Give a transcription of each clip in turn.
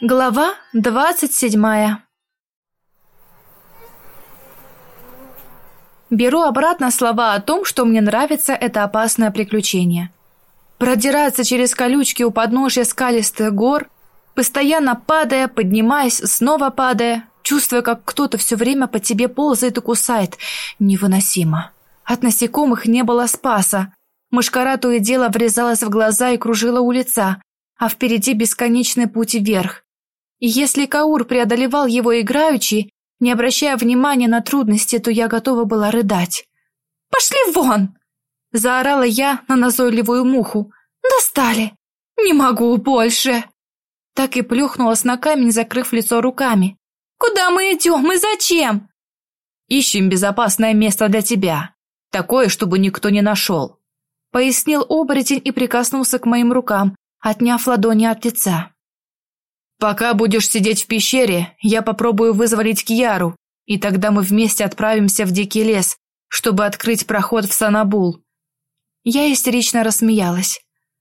Глава двадцать седьмая Беру обратно слова о том, что мне нравится это опасное приключение. Продираться через колючки у подножья скалистых гор, постоянно падая, поднимаясь, снова падая, чувствуя, как кто-то все время по тебе ползает и кусает, невыносимо. От насекомых не было спаса. Мышкара то и дело врезалась в глаза и кружила у лица, а впереди бесконечный путь вверх. И если Каур преодолевал его играючи, не обращая внимания на трудности, то я готова была рыдать. «Пошли вон!» – заорала я на назойливую муху. «Достали! Не могу больше!» Так и плюхнулась на камень, закрыв лицо руками. «Куда мы идем и зачем?» «Ищем безопасное место для тебя. Такое, чтобы никто не нашел», – пояснил оборотень и прикоснулся к моим рукам, отняв ладони от лица. Пока будешь сидеть в пещере, я попробую вызволить Кияру, и тогда мы вместе отправимся в дикий лес, чтобы открыть проход в Санабул. Я истерично рассмеялась.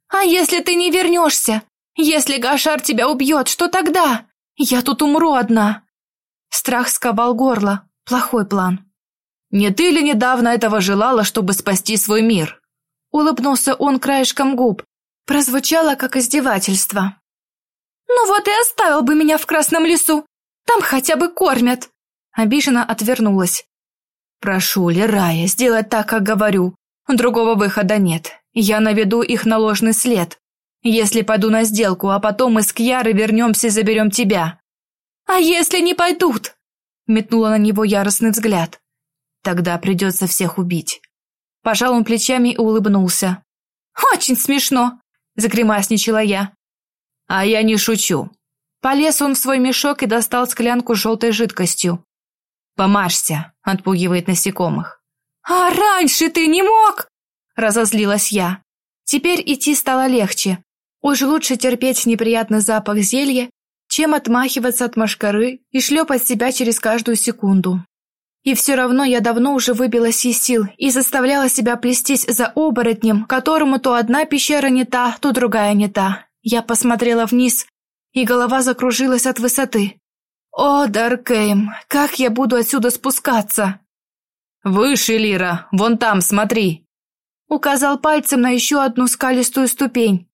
А если ты не вернешься? Если Гашар тебя убьет, что тогда? Я тут умру одна. Страх сковал горло. Плохой план. Не ты ли недавно этого желала, чтобы спасти свой мир? Улыбнулся он краешком губ. Прозвучало как издевательство. «Ну вот и оставил бы меня в Красном лесу. Там хотя бы кормят!» Обиженно отвернулась. «Прошу, Лерая, сделай так, как говорю. Другого выхода нет. Я наведу их на ложный след. Если пойду на сделку, а потом мы с Кьярой вернемся и заберем тебя». «А если не пойдут?» Метнула на него яростный взгляд. «Тогда придется всех убить». Пожал он плечами и улыбнулся. «Очень смешно!» – загримасничала я. А я не шучу. Полез он в свой мешок и достал склянку с желтой жидкостью. Помажься, отпугивает насекомых. А раньше ты не мог? Разозлилась я. Теперь идти стало легче. Уж лучше терпеть неприятный запах зелья, чем отмахиваться от мошкары и шлепать себя через каждую секунду. И все равно я давно уже выбилась из сил и заставляла себя плестись за оборотнем, которому то одна пещера не та, то другая не та. Я посмотрела вниз, и голова закружилась от высоты. О, Даркейм, как я буду отсюда спускаться? Выше, Лира, вон там, смотри. Указал пальцем на еще одну скалистую ступень.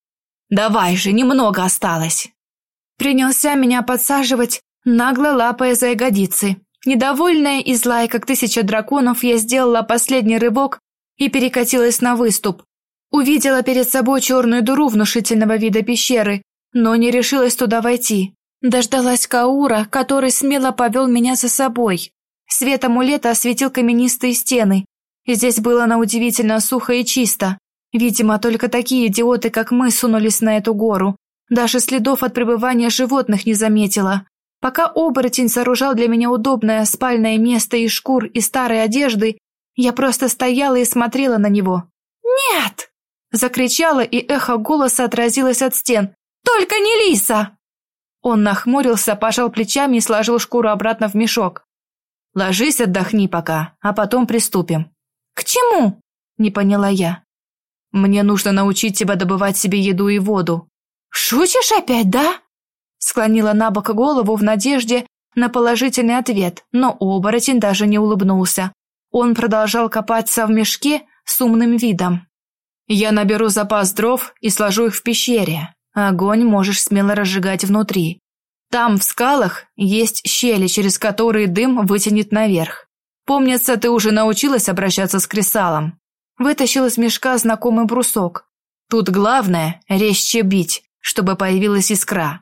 Давай же, немного осталось. Принялся меня подсаживать, нагло лапая за ягодицы. Недовольная и злая, как тысяча драконов, я сделала последний рывок и перекатилась на выступ. Увидела перед собой черную дыру внушительного вида пещеры, но не решилась туда войти. Дождалась Каура, который смело повел меня за собой. Свет амулета осветил каменистые стены. Здесь было на удивительно сухо и чисто. Видимо, только такие идиоты, как мы, сунулись на эту гору. Даже следов от пребывания животных не заметила. Пока оборотень сооружал для меня удобное спальное место из шкур и старой одежды, я просто стояла и смотрела на него. «Нет!» Закричала, и эхо голоса отразилось от стен. «Только не лиса!» Он нахмурился, пожал плечами и сложил шкуру обратно в мешок. «Ложись, отдохни пока, а потом приступим». «К чему?» – не поняла я. «Мне нужно научить тебя добывать себе еду и воду». «Шутишь опять, да?» Склонила на бок голову в надежде на положительный ответ, но оборотень даже не улыбнулся. Он продолжал копаться в мешке с умным видом. Я наберу запас дров и сложу их в пещере. Огонь можешь смело разжигать внутри. Там, в скалах, есть щели, через которые дым вытянет наверх. Помнится, ты уже научилась обращаться с кресалом. Вытащил из мешка знакомый брусок. Тут главное – резче бить, чтобы появилась искра.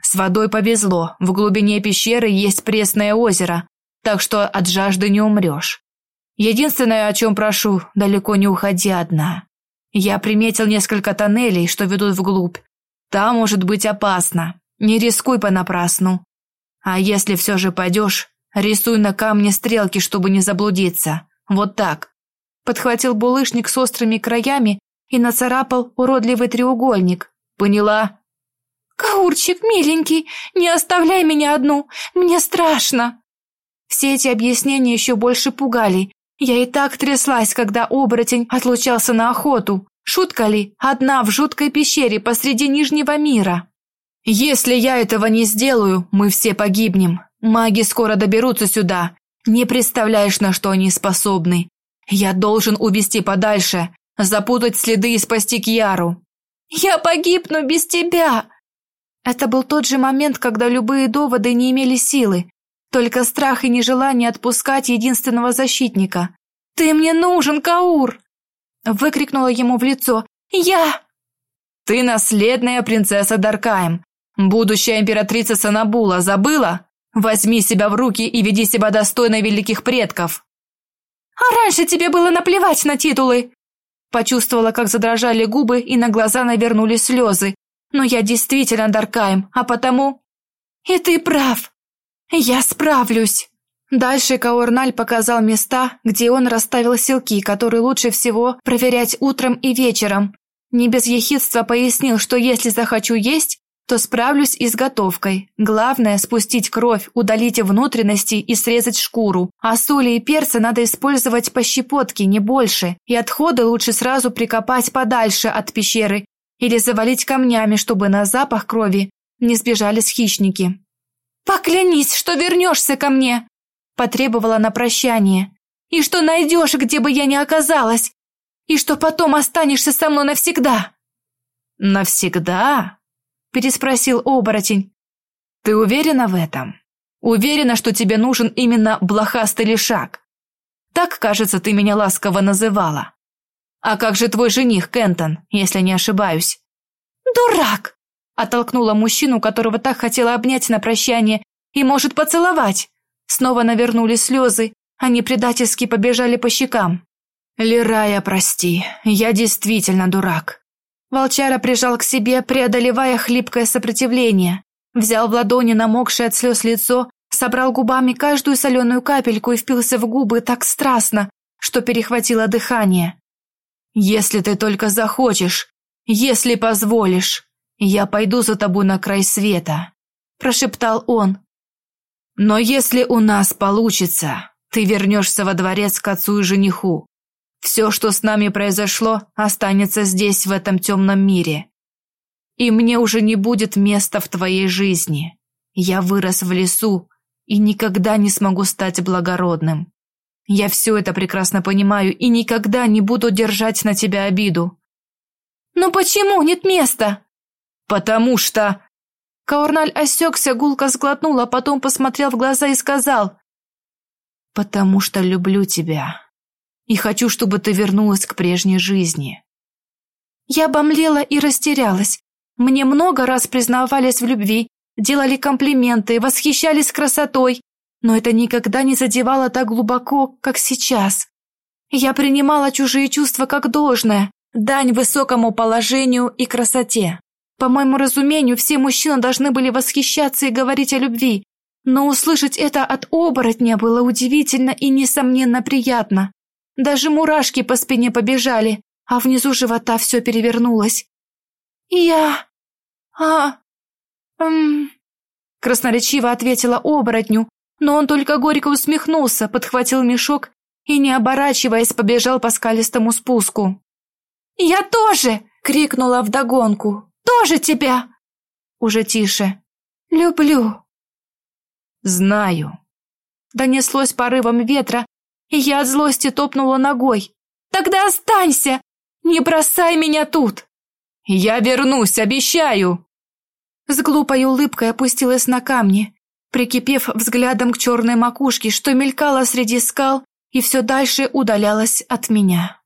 С водой повезло, в глубине пещеры есть пресное озеро, так что от жажды не умрешь. Единственное, о чем прошу, далеко не уходи одна. Я приметил несколько тоннелей, что ведут вглубь. Там может быть опасно. Не рискуй понапрасну. А если все же пойдешь, рисуй на камне стрелки, чтобы не заблудиться. Вот так. Подхватил булыжник с острыми краями и нацарапал уродливый треугольник. Поняла? Каурчик, миленький, не оставляй меня одну. Мне страшно. Все эти объяснения еще больше пугали, я и так тряслась, когда оборотень отлучался на охоту. Шутка ли? Одна в жуткой пещере посреди Нижнего мира. Если я этого не сделаю, мы все погибнем. Маги скоро доберутся сюда. Не представляешь, на что они способны. Я должен увести подальше, запутать следы и спасти Кьяру. Я погибну без тебя. Это был тот же момент, когда любые доводы не имели силы, только страх и нежелание отпускать единственного защитника. Ты мне нужен, Каур, выкрикнула ему в лицо. Я Ты наследная принцесса Даркаем, будущая императрица Санабула, забыла? Возьми себя в руки и веди себя достойно великих предков. А раньше тебе было наплевать на титулы. Почувствовала, как задрожали губы и на глаза навернулись слезы. Но я действительно Даркаем, а потому... И ты прав. Я справлюсь. Дальше Каорналь показал места, где он расставил селки, которые лучше всего проверять утром и вечером. Не без ехидства пояснил, что если захочу есть, то справлюсь и с готовкой. Главное спустить кровь, удалить внутренности и срезать шкуру. А соли и перца надо использовать по щепотке, не больше. И отходы лучше сразу прикопать подальше от пещеры или завалить камнями, чтобы на запах крови не сбежались хищники. Поклянись, что вернешься ко мне, потребовала на прощание. И что найдешь, где бы я ни оказалась, и что потом останешься со мной навсегда. Навсегда? переспросил оборотень. Ты уверена в этом? Уверена, что тебе нужен именно блохастый лишак? Так, кажется, ты меня ласково называла. А как же твой жених Кентон, если не ошибаюсь? Дурак, оттолкнула мужчину, которого так хотела обнять на прощание и может поцеловать. Снова навернулись слезы, они предательски побежали по щекам. Лирая, прости, я действительно дурак. Волчара прижал к себе, преодолевая хлипкое сопротивление. Взял в ладони намокшее от слез лицо, собрал губами каждую соленую капельку и впился в губы так страстно, что перехватило дыхание. «Если ты только захочешь, если позволишь, я пойду за тобой на край света», – прошептал он. «Но если у нас получится, ты вернешься во дворец к отцу и жениху. Все, что с нами произошло, останется здесь, в этом темном мире. И мне уже не будет места в твоей жизни. Я вырос в лесу и никогда не смогу стать благородным. Я все это прекрасно понимаю и никогда не буду держать на тебя обиду. Но почему нет места? Потому что... Каурналь осекся, гулко сглотнул, а потом посмотрел в глаза и сказал... Потому что люблю тебя и хочу, чтобы ты вернулась к прежней жизни. Я обомлела и растерялась. Мне много раз признавались в любви, делали комплименты, восхищались красотой, но это никогда не задевало так глубоко, как сейчас. Я принимала чужие чувства как должное, дань высокому положению и красоте. По моему разумению, все мужчины должны были восхищаться и говорить о любви, но услышать это от оборотня было удивительно и несомненно приятно. Даже мурашки по спине побежали, а внизу живота все перевернулось. «Я... а... эм...» Красноречиво ответила оборотню, но он только горько усмехнулся, подхватил мешок и, не оборачиваясь, побежал по скалистому спуску. «Я тоже!» — крикнула вдогонку. «Тоже тебя!» Уже тише. «Люблю!» «Знаю!» Донеслось порывом ветра, и я от злости топнула ногой. «Тогда останься! Не бросай меня тут!» «Я вернусь, обещаю!» С глупой улыбкой опустилась на камни, прикипев взглядом к черной макушке, что мелькала среди скал и все дальше удалялась от меня.